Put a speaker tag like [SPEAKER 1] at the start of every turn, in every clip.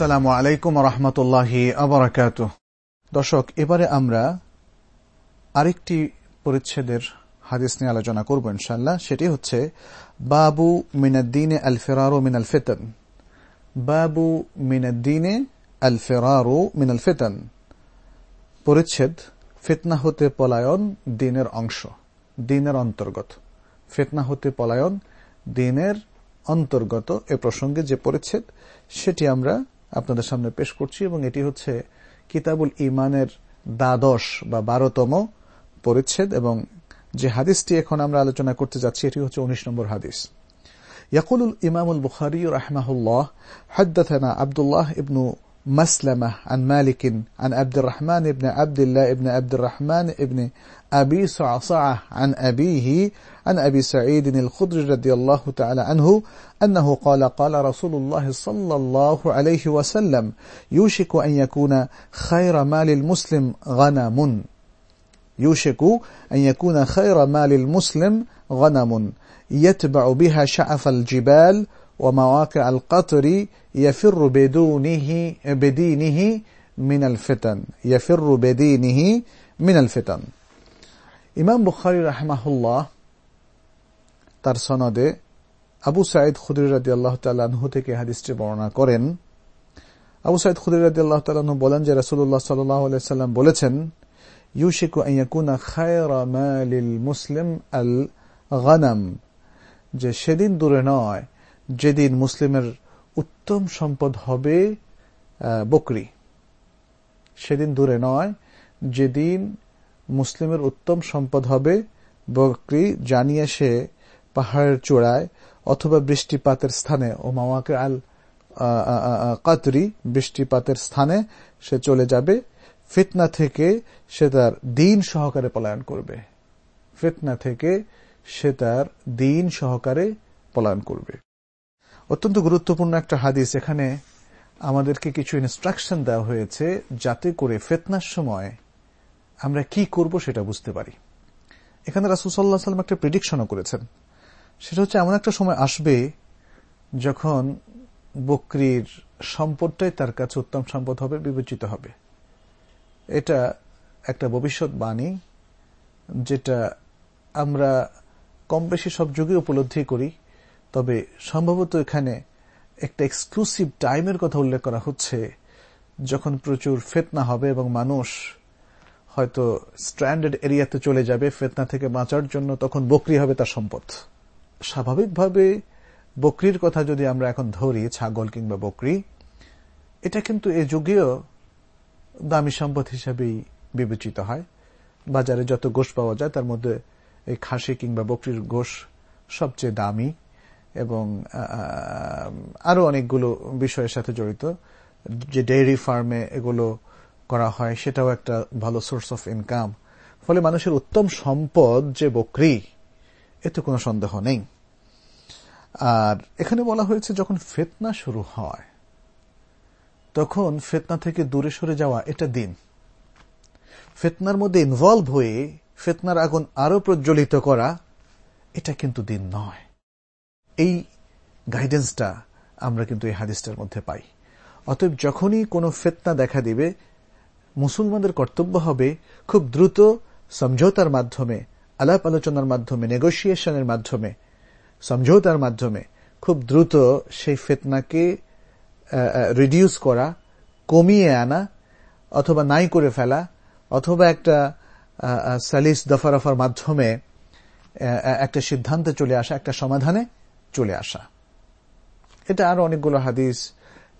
[SPEAKER 1] আসসালামু আলাইকুম রহমতুল্লাহি আবরাকাত দর্শক, এবারে আমরা আরেকটি পরিচ্ছেদের হাদিস নিয়ে আলোচনা করব ইনশাল্লাহ সেটি হচ্ছে, বাবু মিনাদ্দিনে আল ফেরারো মিনাল ফেতন। বাবু মিনাদ্দিনে আল ফেরারো মিনাল ফেতন। পরিচ্ছেদ, ফিতনা হতে পলায়ন দিনের অংশ, দিনের অন্তর্গত। ফিতনা হতে পলায়ন দিনের অন্তর্গত, এ প্রসঙ্গে যে পরিচ্ছেদ, সেটি আমরা আপনাদের সামনে পেশ করছি এবং এটি হচ্ছে কিতাবুল ইমানের দ্বাদশ বা বারোতম পরিচ্ছেদ এবং যে হাদিসটি এখন আমরা আলোচনা করতে যাচ্ছি এটি হচ্ছে উনিশ নম্বর হাদিস يقول الإمام البخاري رحمه الله حدثنا عبد الله ابن مسلمة عن مالك عن عبد الرحمن بن عبد الله بن عبد الرحمن بن أبي صعصعة عن أبيه عن أبي سعيد الخضر رضي الله تعالى عنه أنه قال قال رسول الله صلى الله عليه وسلم يوشك أن يكون خير مال المسلم غنم. يوشك أن يكون خير مال المسلم غنم. يتبع بها شعف الجبال ومواقع القطر يفر بدونه بدينه من الفتن. يفر بدينه من الفتن. ইমাম বুখারি রাহমাহুল্লাহ তার সনদে আবু সাইদ খুদির রাদি আল্লাহ তাল্লাহ্ন থেকে হাদিসটি বর্ণনা করেন। আবু সাইদ খুদির রাদি আল্লাহ তাল্লাহ্ন বলেন যে রাসুল্লাহ সাল্লাহ সাল্লাম বলেছেন মুসলিম আল যে সেদিন দূরে নয়, যেদিন মুসলিমের উত্তম সম্পদ হবে বকরি। সেদিন দূরে নয়, যেদিন মুসলিমের উত্তম সম্পদ হবে বকরি, জানিয়ে সে পাহাড়ের চূড়ায় অথবা বৃষ্টিপাতের স্থানে, ও মাওয়াকে আল কাতরি বৃষ্টিপাতের স্থানে সে চলে যাবে। ফিতনা থেকে সে তার দিন সহকারে পলায়ন করবে। ফিতনা থেকে সে তার দিন সহকারে পলায়ন করবে। অত্যন্ত গুরুত্বপূর্ণ একটা হাদিস। এখানে আমাদেরকে কিছু ইনস্ট্রাকশন দেওয়া হয়েছে যাতে করে ফেতনার সময় আমরা কি করব সেটা বুঝতে পারি। এখানে রাসুসাল্লাহ সাল্লাম একটা প্রেডিকশনও করেছেন। সেটা হচ্ছে এমন একটা সময় আসবে যখন বকরির সম্পদটাই তার কাছে উত্তম সম্পদ হবে, বিবেচিত হবে। এটা একটা ভবিষ্যৎবাণী যেটা আমরা কম বেশি সব যুগে উপলব্ধি করি, তবে সম্ভবত এখানে একটা এক্সক্লুসিভ টাইমের কথা উল্লেখ করা হচ্ছে, যখন প্রচুর ফেতনা হবে এবং মানুষ হয়তো স্ট্র্যান্ডেড এরিয়াতে চলে যাবে ফেতনা থেকে বাঁচার জন্য, তখন বকরি হবে তার সম্পদ। স্বাভাবিকভাবে বকরির কথা যদি আমরা এখন ধরি, ছাগল কিংবা বকরি, এটা কিন্তু এ যুগেও দামি সম্পদ হিসাবেই বিবেচিত হয়। বাজারে যত গোশ পাওয়া যায়, তার মধ্যে এই খাসি কিংবা বকরির গোশ সবচেয়ে দামি এবং আরও অনেকগুলো বিষয়ের সাথে জড়িত। যে ডেইরি ফার্মে এগুলো করা হয়, সেটাও একটা ভালো সোর্স অফ ইনকাম ফলে মানুষের উত্তম সম্পদ যে বকরি, এতে কোনো সন্দেহ নেই। আর এখানে বলা হয়েছে, যখন ফেতনা শুরু হয়, তখন ফেতনা থেকে দূরে সরে যাওয়া এটা দিন। ফেতনার মধ্যে ইনভলভ হয়ে ফেতনার আগুন আরও প্রজ্বলিত করা, এটা কিন্তু দিন নয়। এই গাইডেন্সটা আমরা কিন্তু এই হাদিসটার মধ্যে পাই। অতএব যখনই কোনো ফেতনা দেখা দিবে মুসলমানদের কর্তব্য হবে খুব দ্রুত সমঝোতার মাধ্যমে, আলাপ আলোচনার মাধ্যমে নেগোসিয়েশনের মাধ্যমে, সমঝোতার মাধ্যমে খুব দ্রুত সেই ফেতনাকে রিডিউস করা, কমিয়ে আনা, অথবা নাই করে ফেলা, অথবা একটা সালিস দফারফার মাধ্যমে একটা সিদ্ধান্তে চলে আসা, একটা সমাধানে চলে আসা। এটা আরও অনেকগুলো হাদিস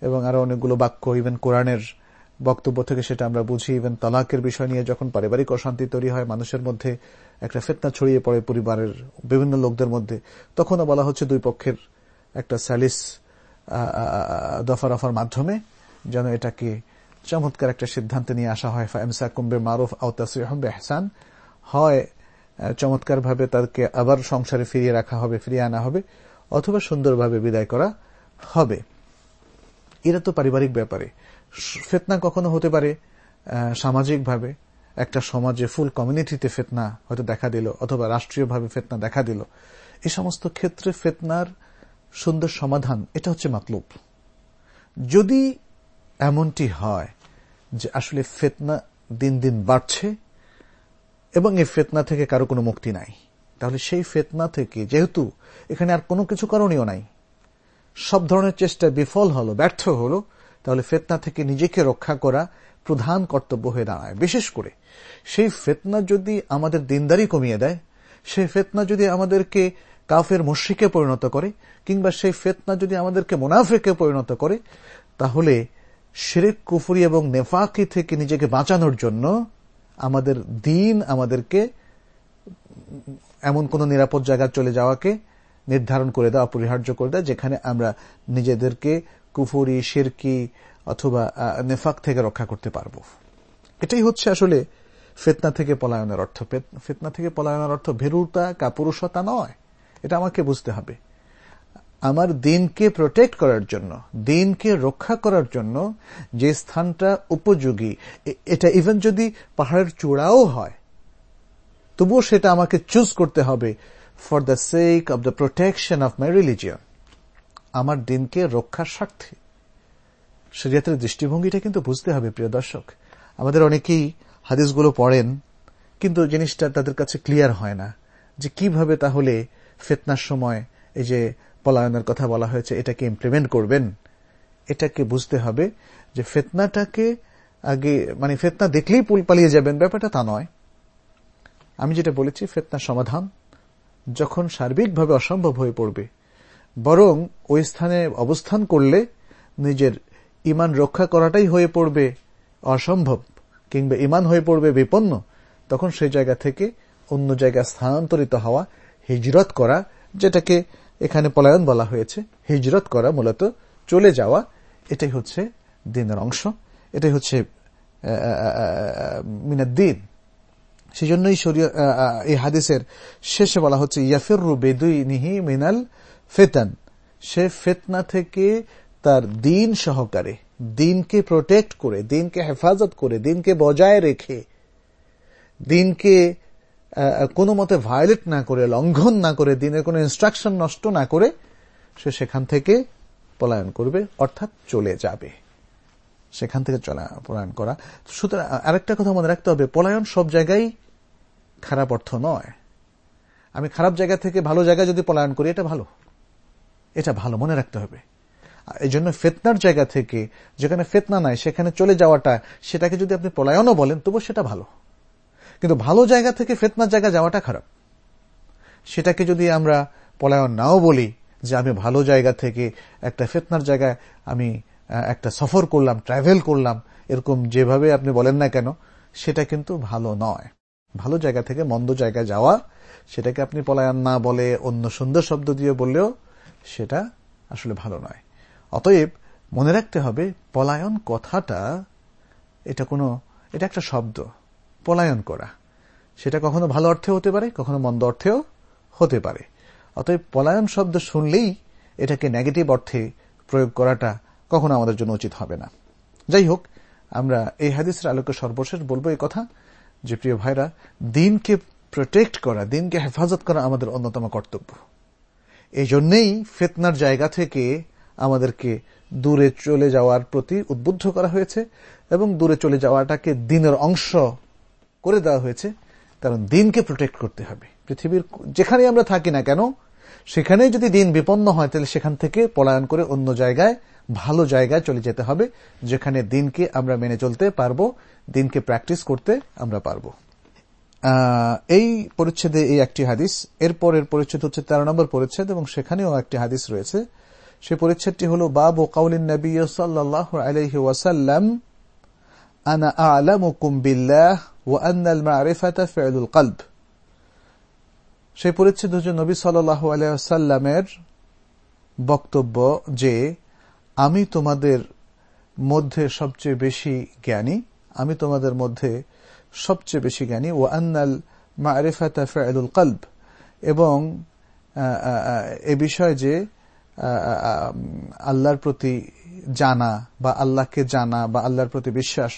[SPEAKER 1] এবং আরও অনেকগুলো বাক্য ইভেন কোরআনের বক্তব্য থেকে সেটা আমরা বুঝি। ইভেন তালাকের বিষয় নিয়ে যখন পারিবারিক অশান্তি তৈরি হয়, মানুষের মধ্যে একটা ফেতনা ছড়িয়ে পড়ে পরিবারের বিভিন্ন লোকদের মধ্যে, তখনও বলা হচ্ছে দুই পক্ষের একটা স্যালিস দফারফার মাধ্যমে যেন এটাকে চমৎকার একটা সিদ্ধান্তে নিয়ে আসা হয়। ফাইমসা কুম্বে মারুফ আওতাসিহম বেহসান হয় চমৎকারভাবে তাদেরকে আবার সংসারে ফিরিয়ে রাখা হবে, ফিরিয়ে আনা হবে, অথবা সুন্দরভাবে বিদায় করা হবে। এরা তো পারিবারিক ব্যাপারে। ফেতনা কখনো হতে পারে সামাজিকভাবে একটা সমাজে ফুল কমিউনিটিতে ফেতনা হয়তো দেখা দিল, অথবা রাষ্ট্রীয়ভাবে ফেতনা দেখা দিল। এই সমস্ত ক্ষেত্রে ফেতনার সুন্দর সমাধান, এটা হচ্ছে মাতলুব। যদি এমনটি হয় যে আসলে ফেতনা দিন দিন বাড়ছে, এবং এই ফেতনা থেকে কারও কোনো মুক্তি নাই, তাহলে সেই ফেতনা থেকে যেহেতু এখানে আর কোনো কিছু করণীয় নাই, সব ধরনের চেষ্টা বিফল হলো, ব্যর্থ হলো তাহলে ফেতনা থেকে নিজেকে রক্ষা করা প্রধান কর্তব্য হয়ে দাঁড়ায়। বিশেষ করে, সেই ফেতনা যদি আমাদের দিনদারি কমিয়ে দেয়, সেই ফেতনা যদি আমাদেরকে কাফের মুশ্রিকে পরিণত করে, কিংবা সেই ফেতনা যদি আমাদেরকে মুনাফেকে পরিণত করে, তাহলে শেরেক, কুফুরি এবং নেফাকি থেকে নিজেকে বাঁচানোর জন্য আমাদের দিন আমাদেরকে এমন কোন নিরাপদ জায়গায় চলে যাওয়াকে নির্ধারণ করে দেওয়া অপরিহার্য করে দেয় যেখানে আমরা নিজেদেরকে কুফুরি, শিরকি অথবা নেফাক থেকে রক্ষা করতে পারব। এটাই হচ্ছে আসলে ফেতনা থেকে পলায়নের অর্থ। ফেতনা থেকে পলায়নের অর্থ ভেরুতা কাপুরুষতা নয়। এটা আমাকে বুঝতে হবে। আমার দিনকে প্রোটেক্ট করার জন্য, দিনকে রক্ষা করার জন্য যে স্থানটা উপযোগী এটা ইভেন যদি পাহাড়ের চূড়াও হয়, তবুও সেটা আমাকে চুজ করতে হবে for the sake of the protection of my religion আমার দিনকে রক্ষার স্বার্থে। শরিয়াতের দৃষ্টিভঙ্গিটা কিন্তু বুঝতে হবে, প্রিয় দর্শক। আমাদের অনেকেই হাদিসগুলো পড়েন, কিন্তু জিনিসটা তাদের কাছে ক্লিয়ার হয় না যে কীভাবে তাহলে ফেতনার সময় এই যে পলায়নের কথা বলা হয়েছে, এটাকে ইমপ্লিমেন্ট করবেন? এটাকে বুঝতে হবে যে ফেতনাটাকে আগে মানে ফেতনা দেখলেই পুল পালিয়ে যাবেন, ব্যাপারটা তা নয়। আমি যেটা বলেছি, ফেতনার সমাধান যখন সার্বিকভাবে অসম্ভব হয়ে পড়বে বরং ওই স্থানে অবস্থান করলে নিজের ইমান রক্ষা করাটাই হয়ে পড়বে অসম্ভব। কিংবা ইমান হয়ে পড়বে বিপন্ন। তখন সেই জায়গা থেকে অন্য জায়গায় স্থানান্তরিত হওয়া, হিজরত করা, যেটাকে এখানে পলায়ন বলা হয়েছে, হিজরত করা মূলত চলে যাওয়া, এটাই হচ্ছে দিনের অংশ, এটাই হচ্ছে মিনাদ্দিন সেই জন্যই এই হাদিসের শেষে বলা হচ্ছে ইয়াফিরু বেদুই নিহি মিনাল ফেতান। সে ফেতনা থেকে তার দিন সহকারে, দিনকে প্রোটেক্ট করে, দিনকে হেফাজত করে, দিনকে বজায় রেখে, দিনকে কোনো মতে ভায়োলেট না করে, লঙ্ঘন না করে, দিনের কোনো ইনস্ট্রাকশন নষ্ট না করে, সে সেখান থেকে পলায়ন করবে, অর্থাৎ চলে যাবে। সেখান থেকে চলা, পলায়ন করা। সুতরাং আরেকটা কথা মনে রাখতে হবে, পলায়ন সব জায়গায় খারাপ অর্থ নয়। আমি খারাপ জায়গা থেকে ভালো জায়গায় যদি পলায়ন করি, এটা ভালো। এটা ভালো মনে রাখতে হবে। এই জন্য ফেতনার জায়গা থেকে যেখানে ফেতনা নাই, সেখানে চলে যাওয়াটা, সেটাকে যদি আপনি পলায়নও বলেন, তবু সেটা ভালো। কিন্তু ভালো জায়গা থেকে ফেতনার জায়গা যাওয়াটা খারাপ। সেটাকে যদি আমরা পলায়ন নাও বলি, যে আমি ভালো জায়গা থেকে একটা ফেতনার জায়গায় আমি একটা সফর করলাম, ট্রাভেল করলাম, এরকম যেভাবে আপনি বলেন না কেন, সেটা কিন্তু ভালো নয়। ভালো জায়গা থেকে মন্দ জায়গায় যাওয়া, সেটাকে আপনি পলায়ন না বলে, অন্য সুন্দর শব্দ দিয়ে বললেও সেটা আসলে ভালো নয়। অতএব মনে রাখতে হবে, পলায়ন কথাটা, এটা কোনো, এটা একটা শব্দ। পলায়ন করা। সেটা কখনো ভালো অর্থে হতে পারে, কখনো মন্দ অর্থেও হতে পারে। অতএব পলায়ন শব্দ শুনলেই এটাকে নেগেটিভ অর্থে প্রয়োগ করাটা কখনো আমাদের জন্য উচিত হবে না। যাই হোক, আমরা এই হাদিসের আলোকে সর্বশেষ বলব এই কথা যে, প্রিয় ভাইরা, দিনকে প্রোটেক্ট করা, দিনকে হেফাজত করা আমাদের অন্যতম কর্তব্য। এই জন্যেই ফেতনার জায়গা থেকে আমাদেরকে দূরে চলে যাওয়ার প্রতি উদ্বুদ্ধ করা হয়েছে এবং দূরে চলে যাওয়াটাকে দিনের অংশ করে দেওয়া হয়েছে। কারণ দিনকে প্রোটেক্ট করতে হবে। পৃথিবীর যেখানে আমরা থাকি না কেন সেখানে যদি দিন বিপন্ন হয়, তাহলে সেখান থেকে পলায়ন করে অন্য জায়গায়, ভালো জায়গায় চলে যেতে হবে, যেখানে দিনকে আমরা মেনে চলতে পারব, দিনকে প্র্যাকটিস করতে আমরা পারব। এই পরিচ্ছেদে এই একটি হাদিস এরপরের পরিচ্ছেদ হচ্ছে তেরো নম্বর পরিচ্ছেদ, এবং সেখানেও একটি হাদিস রয়েছে। সেই পরিচ্ছেদটি হল, বাবু কাউলিন নবী সাল্লাহ আলহি ওয়াসাল্লাম, আনা আলামুকুম বিল্লাহ ও আন্নাল মারিফাতা ফেলুল কলব। সেই পরিচ্ছেদ হচ্ছে নবী সাল্লাহ আলাইসাল্লামের বক্তব্য যে, আমি তোমাদের মধ্যে সবচেয়ে বেশি জ্ঞানী, আমি তোমাদের মধ্যে সবচেয়ে বেশি জ্ঞানী ও আন্নাল মারিফাতা ফেলুল কলব। এবং এ বিষয়ে যে আল্লাহর প্রতি জানা বা আল্লাহকে জানা বা আল্লাহর প্রতি বিশ্বাস,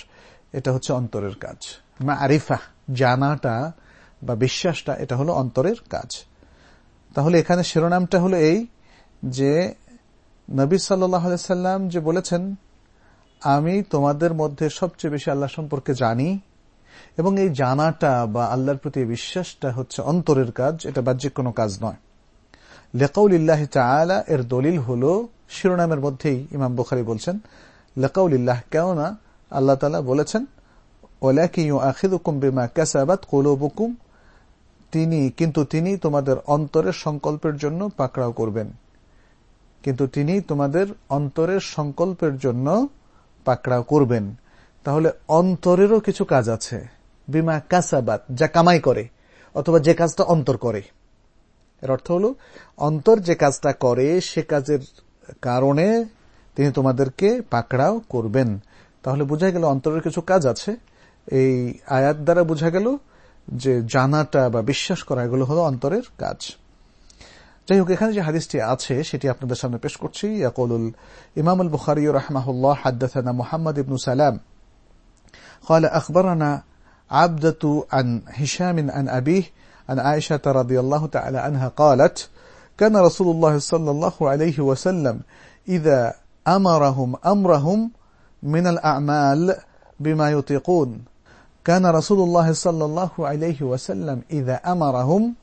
[SPEAKER 1] এটা হচ্ছে অন্তরের কাজ। মা আরিফা জানাটা বা বিশ্বাসটা, এটা হলো অন্তরের কাজ। তাহলে এখানে শিরোনামটা হলো এই যে, নবী সাল্লাম যে বলেছেন, আমি তোমাদের মধ্যে সবচেয়ে বেশি আল্লাহ সম্পর্কে জানি এবং এই জানাটা বা আল্লাহর প্রতি বিশ্বাসটা হচ্ছে অন্তরের কাজ, এটা বাহ্যিক কোনো কাজ নয়। লেকাউলিল্লাহ চালা এর দলিল হল, শিরোনামের মধ্যেই ইমাম বুখারি বলছেন, লেকাউলিল্লাহ, কেননা আল্লাহ তালা বলেছেন তিনি, কিন্তু তিনি তোমাদের অন্তরের সংকল্পের জন্য পাকড়াও করবেন। কিন্তু তিনি তোমাদের অন্তরের সংকল্পের জন্য পাকড়াও করবেন। তাহলে অন্তরেরও কিছু কাজ আছে। বিমা কাসাবাত, যা কামাই করে, অথবা যে কাজটা অন্তর করে। এর অর্থ হল, অন্তর যে কাজটা করে, সে কাজের কারণে তিনি তোমাদেরকে পাকড়াও করবেন। তাহলে বোঝা গেল অন্তরের কিছু কাজ আছে। এই আয়াত দ্বারা বোঝা গেল যে জানাটা বা বিশ্বাস করা এগুলো হলো অন্তরের কাজ। যাই হোক, এখানে যে হাদিসটি আছে, সেটি আপনাদের সামনে পেশ করছি। ইয়াকুল ইমাম আল বুখারি রহমাহুল্লাহ হাদ্দাথানা মুহাম্মদ ইবনু সালাম। قال أخبرنا عبدة عن هشام عن أبيه عن عائشة رضي الله تعالى عنها قالت كان رسول الله صلى الله عليه وسلم إذا أمرهم أمرهم من الأعمال بما يطيقون. كان رسول الله صلى الله عليه وسلم إذا أمرهم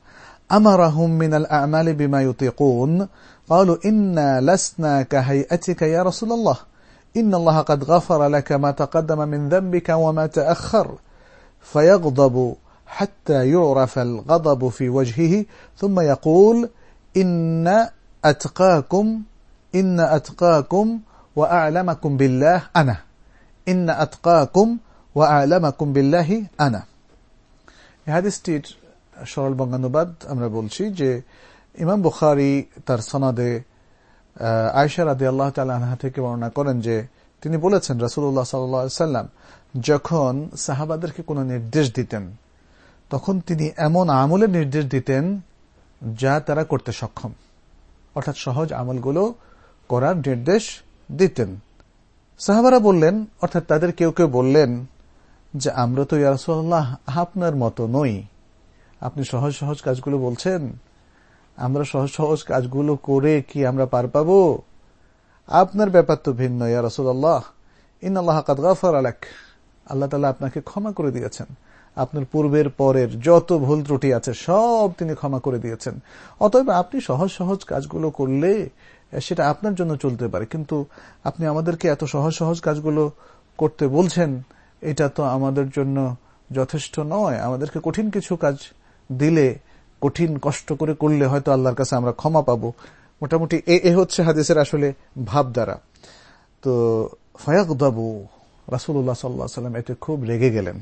[SPEAKER 1] أمرهم من الأعمال بما يطيقون قالوا إنا لسنا كهيئتك يا رسول الله. إن الله قد غفر لك ما تقدم من ذنبك وما تأخر فيغضب حتى يعرف الغضب في وجهه ثم يقول إن أتقاكم إن أتقاكم وأعلمكم بالله أنا إن أتقاكم وأعلمكم بالله أنا হাদিসটির সরল বঙ্গানুবাদ আমরা বলছি যে ইমাম বুখারি তার সনাদে আয়সা রাদি আল্লাহ তালা থেকে বর্ণনা করেন যে, তিনি বলেছেন রাসুল্লাহ সাল্লাম যখন সাহাবাদেরকে কোনো নির্দেশ দিতেন, তখন তিনি এমন আমলের নির্দেশ দিতেন যা তারা করতে সক্ষম। অর্থাৎ সহজ আমলগুলো করার নির্দেশ দিতেন। সাহাবারা বললেন, অর্থাৎ তাদের কেউ কেউ বললেন যে, আমরা তো ইয়ারসোল্লাহ আপনার মতো নই। আপনি সহজ সহজ কাজগুলো বলছেন আমরা সহজ সহজ কাজগুলো করে কি আমরা পার পাব? আপনার ব্যাপার তো ভিন্ন, ইয়া রসুল্লাহ ইন আল্লাহ কাদগাফর আলাক আল্লাহ তালা আপনাকে ক্ষমা করে দিয়েছেন। আপনার পূর্বের পরের যত ভুল ত্রুটি আছে, সব তিনি ক্ষমা করে দিয়েছেন। অতএব আপনি সহজ সহজ কাজগুলো করলে সেটা আপনার জন্য চলতে পারে। কিন্তু আপনি আমাদেরকে এত সহজ সহজ কাজগুলো করতে বলছেন, এটা তো আমাদের জন্য যথেষ্ট নয়। আমাদেরকে কঠিন কিছু কাজ দিলে কঠিন কষ্ট করে করলে হয়তো আল্লাহর কাছে আমরা ক্ষমা পাবো। মোটামুটি এ হচ্ছে হাদিসের আসলে ভাব দ্বারা। তো ফয়াকদাবু রাসুল্লাহ সাল্লাহ সাল্লাম এতে খুব রেগে গেলেন।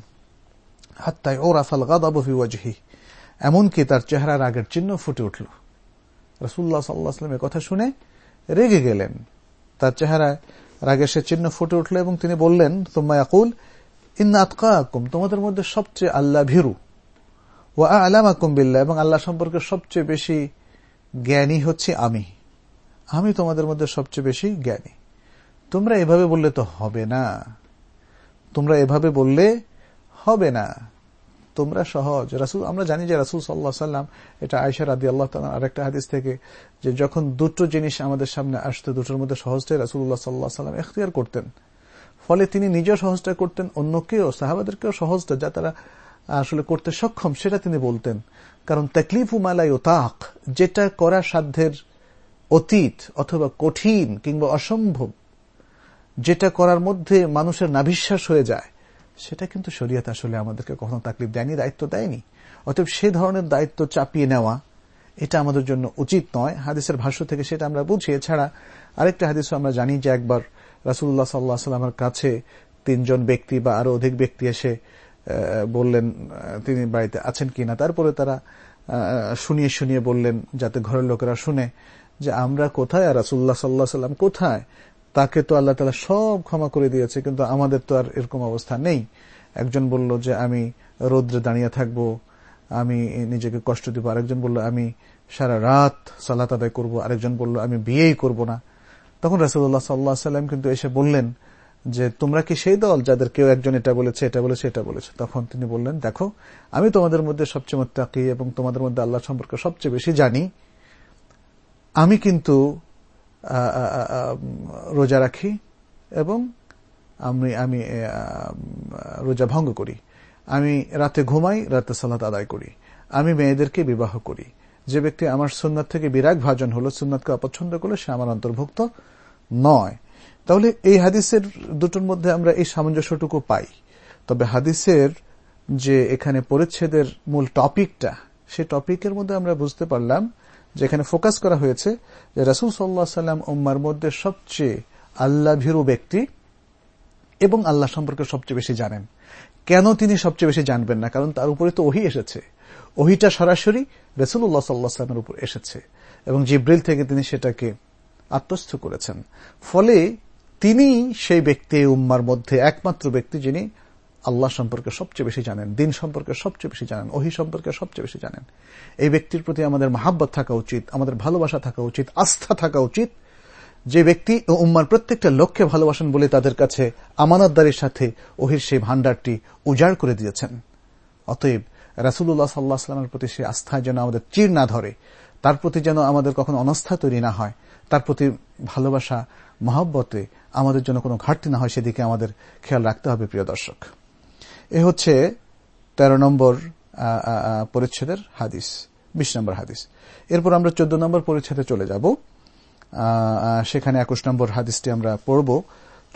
[SPEAKER 1] হাত্তাই ও রাফাল গাদাবু ফিওয়াজহি এমনকি তার চেহারার আগের চিহ্ন ফুটে উঠল। রাসুল্লাহ সাল্লাহ সাল্লামের কথা শুনে রেগে গেলেন। তার চেহারায় রাগের সে চিহ্ন ফুটে উঠল এবং তিনি বললেন তোমা আকুল ইন্না আতকাকুম, তোমাদের মধ্যে সবচেয়ে আল্লাহ ভীরু। ও আলামাকুম বিল্লাহ এবং আল্লাহ সম্পর্কে সবচেয়ে বেশি জ্ঞানী হচ্ছে আমি। আমি তোমাদের মধ্যে সবচেয়ে বেশি জ্ঞানী। তোমরা এভাবে বললে তো হবে না। তোমরা এভাবে বললে হবে না। তোমরা সহজ। রাসুল আমরা জানি যে রাসুল সাল্লাহ সাল্লাম, এটা আয়সা রাদি আল্লাহ আরেকটা হাদিস থেকে যে যখন দুটো জিনিস আমাদের সামনে আসতো, দুটোর মধ্যে সহজটাই রাসুল্লাহ সাল্লাহ সাল্লাম এখতিয়ার করতেন। ফলে তিনি নিজেও সহজটা করতেন, অন্যকেও, সাহাবাদেরকেও সহজটা, যা তারা আসলে করতে সক্ষম, সেটা তিনি বলতেন। কারণ তাকলিফ উমালাই ও তাক যেটা করা সাধ্যের অতীত অথবা কঠিন কিংবা অসম্ভব, যেটা করার মধ্যে মানুষের নাভিশ্বাস হয়ে যায়, সেটা কিন্তু শরীয়ত আসলে আমাদেরকে কখনো তাকলিফ দেয়নি, দায়িত্ব দেয়নি। অতএব সে ধরনের দায়িত্ব চাপিয়ে নেওয়া, এটা আমাদের জন্য উচিত নয়। হাদিসের ভাষ্য থেকে সেটা আমরা বুঝি। এছাড়া আরেকটা হাদিস আমরা জানি যে একবার রাসুল্লাহ সাল্লাহ সাল্লামের কাছে তিনজন ব্যক্তি বা আরও অধিক ব্যক্তি এসে বললেন তিনি বাড়িতে আছেন কিনা তারপরে তারা শুনিয়ে শুনিয়ে বললেন, যাতে ঘরের লোকেরা শুনে যে আমরা কোথায় আর রাসুল্লাহ সাল্লাহ সাল্লাম কোথায়? তাকে তো আল্লাহ তালা সব ক্ষমা করে দিয়েছে, কিন্তু আমাদের তো আর এরকম অবস্থা নেই। একজন বলল যে, আমি রৌদ্রে দাঁড়িয়ে থাকব, আমি নিজেকে কষ্ট দিব। আরেকজন বলল, আমি সারা রাত সালাত আদায় করব। আরেকজন বলল, আমি বিয়েই করব না। তখন রাসুল্লাহ সাল্লাহ সাল্লাম কিন্তু এসে বললেন যে তোমরা কি সেই দল যাদের কেউ একজন এটা বলেছে এটা বলেছে এটা বলেছে? তখন তিনি বললেন, দেখো, আমি তোমাদের মধ্যে সবচেয়ে মোত্তাকি এবং তোমাদের মধ্যে আল্লাহ সম্পর্কে সবচেয়ে বেশি জানি। আমি কিন্তু রোজা রাখি এবং আমি আমি রোজা ভঙ্গ করি। আমি রাতে ঘুমাই, রাতে সালাত আদায় করি। আমি মেয়েদেরকে বিবাহ করি। যে ব্যক্তি আমার সুন্নাত থেকে বিরাগ ভাজন হলো, সুন্নাতকে অপছন্দ করল সে আমার অন্তর্ভুক্ত নয়। তাহলে এই হাদিসের দুটোর মধ্যে আমরা এই সামঞ্জস্যটুকু পাই। তবে হাদিসের যে এখানে পরিচ্ছেদের মূল টপিকটা, সে টপিকের মধ্যে আমরা বুঝতে পারলাম যে এখানে ফোকাস করা হয়েছে যে রাসুল সাল্লাহ সাল্লাম উম্মার মধ্যে সবচেয়ে আল্লাহ ভীরু ব্যক্তি এবং আল্লাহ সম্পর্কে সবচেয়ে বেশি জানেন। কেন তিনি সবচেয়ে বেশি জানবেন না? কারণ তার উপরে তো ওহি এসেছে। ওহিটা সরাসরি রসুল্লাহ সাল্লাহ সাল্লামের উপর এসেছে এবং জিব্রিল থেকে তিনি সেটাকে আত্মস্থ করেছেন। ফলে তিনি সেই ব্যক্তি, উম্মার মধ্যে একমাত্র ব্যক্তি যিনি আল্লাহ সম্পর্কে সবচেয়ে বেশি জানেন, দিন সম্পর্কে সবচেয়ে বেশি জানেন, ওহি সম্পর্কে সবচেয়ে বেশি জানেন। এই ব্যক্তির প্রতি আমাদের মাহাব্বত থাকা উচিত, আমাদের ভালোবাসা থাকা উচিত, আস্থা থাকা উচিত। যে ব্যক্তি ও উম্মার প্রত্যেকটা লক্ষ্যে ভালোবাসেন বলে তাদের কাছে আমানতদারির সাথে ওহির সেই ভান্ডারটি উজাড় করে দিয়েছেন। অতএব রাসুল্লাহ সাল্লাহ সাল্লামের প্রতি সেই আস্থায় যেন আমাদের চির না ধরে। তার প্রতি যেন আমাদের কখনো অনস্থা তৈরি না হয়, তার প্রতি ভালোবাসা, মহব্বতে আমাদের জন্য কোনো ঘাটতি না হয়, সেদিকে আমাদের খেয়াল রাখতে হবে, প্রিয় দর্শক। এ হচ্ছে তেরো নম্বর পরিচ্ছেদের হাদিস, বিশ নম্বর হাদিস। এরপর আমরা চোদ্দ নম্বর পরিচ্ছেদে চলে যাব। সেখানে একুশ নম্বর হাদিসটি আমরা পড়ব।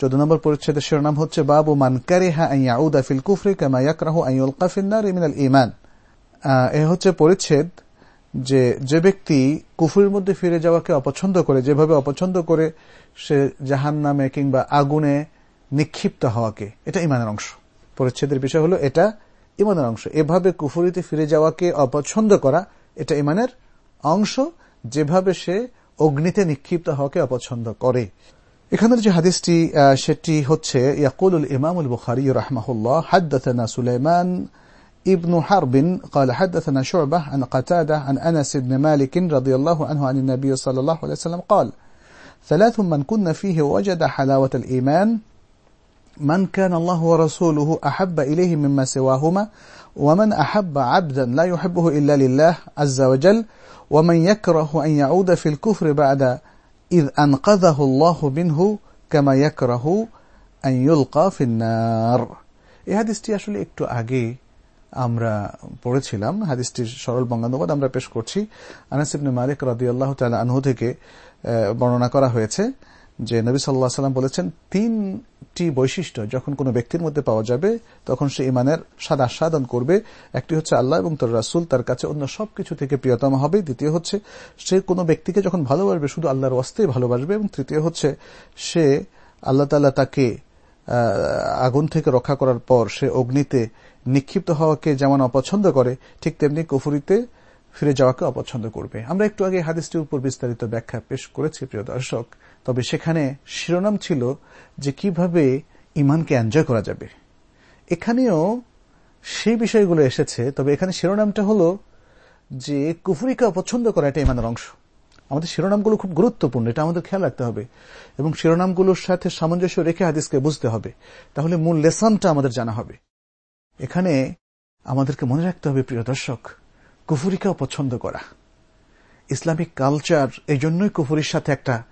[SPEAKER 1] চোদ্দ নম্বর পরিচ্ছেদের শিরোনাম হচ্ছে, বাবু মান কারিহা আইয়াউদা ফিল কুফরি কামা ইয়াকরাহু আইউল কাফিন্নার ইমিনাল ইমান এ হচ্ছে পরিচ্ছেদ যে যে ব্যক্তি কুফুরির মধ্যে ফিরে যাওয়াকে অপছন্দ করে, যেভাবে অপছন্দ করে সে জাহান নামে কিংবা আগুনে নিক্ষিপ্ত হওয়াকে, এটা ইমানের অংশ। পরিচ্ছেদের বিষয় হলো এটা ইমানের অংশ। এভাবে কুফুরিতে ফিরে যাওয়াকে অপছন্দ করা, এটা ইমানের অংশ। যেভাবে সে অগ্নিতে নিক্ষিপ্ত হওয়াকে অপছন্দ করে। এখানের যে হাদিসটি সেটি হচ্ছে ইয়াকুল ইমামুল বুখারি রহমাহুল্লাহ হাদ্দানা সুলাইমান ابن حرب قال حدثنا شعبة عن قتادة عن أنس بن مالك رضي الله عنه عن النبي صلى الله عليه وسلم قال ثلاث من كن فيه وجد حلاوة الإيمان من كان الله ورسوله أحب إليه مما سواهما ومن أحب عبدا لا يحبه إلا لله عز وجل ومن يكره أن يعود في الكفر بعد إذ أنقذه الله منه كما يكره أن يلقى في النار এই হাদিসটি আসলে একটু আগে আমরা পড়েছিলাম, হাদিসটির সরল বঙ্গানুবাদ আমরা পেশ করছি। আনাসিবনে মালিক রাদি আল্লাহ তালা আনহু থেকে বর্ণনা করা হয়েছে যে নবী সাল্লাহ সাল্লাম বলেছেন, তিনটি বৈশিষ্ট্য যখন কোনো ব্যক্তির মধ্যে পাওয়া যাবে, তখন সে ইমানের স্বাদ আস্বাদন করবে। একটি হচ্ছে আল্লাহ এবং তোর রাসুল, তার কাছে অন্য সবকিছু থেকে প্রিয়তম হবে। দ্বিতীয় হচ্ছে, সে কোনো ব্যক্তিকে যখন ভালোবাসবে, শুধু আল্লাহর ওয়াস্তেই ভালোবাসবে। এবং তৃতীয় হচ্ছে, সে আল্লাহ তাল্লাহ তাকে আগুন থেকে রক্ষা করার পর সে অগ্নিতে নিক্ষিপ্ত হওয়াকে যেমন অপছন্দ করে, ঠিক তেমনি কুফুরিতে ফিরে যাওয়াকে অপছন্দ করবে। আমরা একটু আগে হাদিসটির উপর বিস্তারিত ব্যাখ্যা পেশ করেছি, প্রিয় দর্শক। তবে সেখানে শিরোনাম ছিল যে কীভাবে ইমানকে এনজয় করা যাবে। এখানেও সেই বিষয়গুলো এসেছে, তবে এখানে শিরোনামটা হলো যে কুফুরিকে অপছন্দ করা এটা ইমানের অংশ। আমাদের শিরোনামগুলো খুব গুরুত্বপূর্ণ, এটা আমাদের খেয়াল রাখতে হবে। এবং শিরোনামগুলোর সাথে সামঞ্জস্য রেখে হাদিসকে বুঝতে হবে। তাহলে মূল লেসনটা আমাদের জানা হবে। এখানে আমাদেরকে মনে রাখতে হবে, প্রিয় দর্শক কুফুরিকে অপছন্দ করা। ইসলামিক কালচার এই জন্যই কুফুরির সাথে একটা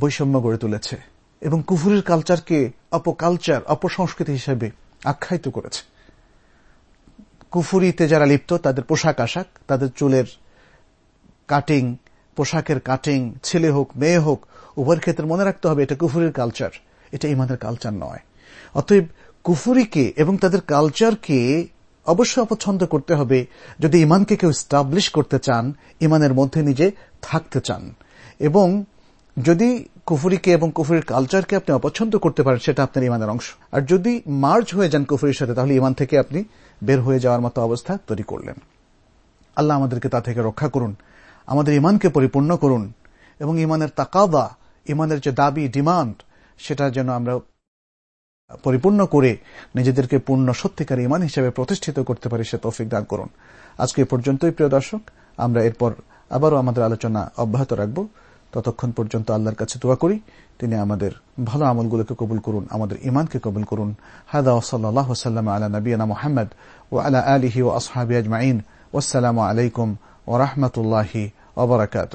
[SPEAKER 1] বৈষম্য গড়ে তুলেছে এবং কুফুরির কালচারকে অপকালচার, অপসংস্কৃতি হিসেবে আখ্যায়িত করেছে। কুফুরিতে যারা লিপ্ত, তাদের পোশাক আশাক, তাদের চুলের কাটিং, পোশাকের কাটিং, ছেলে হোক, মেয়ে হোক, উভয়ের ক্ষেত্রে মনে রাখতে হবে এটা কুফুরির কালচার, এটা ইমানের কালচার নয়। অতএব কুফুরিকে এবং তাদের কালচারকে অবশ্যই অপছন্দ করতে হবে। যদি ইমানকে কেউ স্টাবলিশ করতে চান ইমানের মধ্যে নিজে থাকতে চান। এবং যদি কুফুরিকে এবং কুফুরির কালচারকে আপনি অপছন্দ করতে পারেন, সেটা আপনার ইমানের অংশ। আর যদি মার্জ হয়ে যান কুফুরির সাথে, তাহলে ইমান থেকে আপনি বের হয়ে যাওয়ার মতো অবস্থা তৈরি করলেন। আল্লাহ আমাদেরকে তা থেকে রক্ষা করুন, আমাদের ইমানকে পরিপূর্ণ করুন এবং ইমানের তাকাবা ইমানের যে দাবি, ডিমান্ড, সেটা যেন আমরা পরিপূর্ণ করে নিজেদেরকে পূর্ণ সত্যিকার ইমান হিসেবে প্রতিষ্ঠিত করতে পারি, সে তৌফিক দান করুন। আজকে পর্যন্তই, প্রিয় দর্শক। আমরা এরপর আবারও আমাদের আলোচনা অব্যাহত রাখব। ততক্ষণ পর্যন্ত আল্লাহর কাছে দোয়া করি, তিনি আমাদের ভালো আমলগুলোকে কবুল করুন, আমাদের ইমানকে কবুল করুন। হাদা ওসল্লাহ সাল্লাম আলা নবীনা মোহাম্মদ ও আলা আলিহি ও আসহাবি আজমাইন। ওসালামু আলাইকুম ও রহমতুল্লাহি ওবরাকাত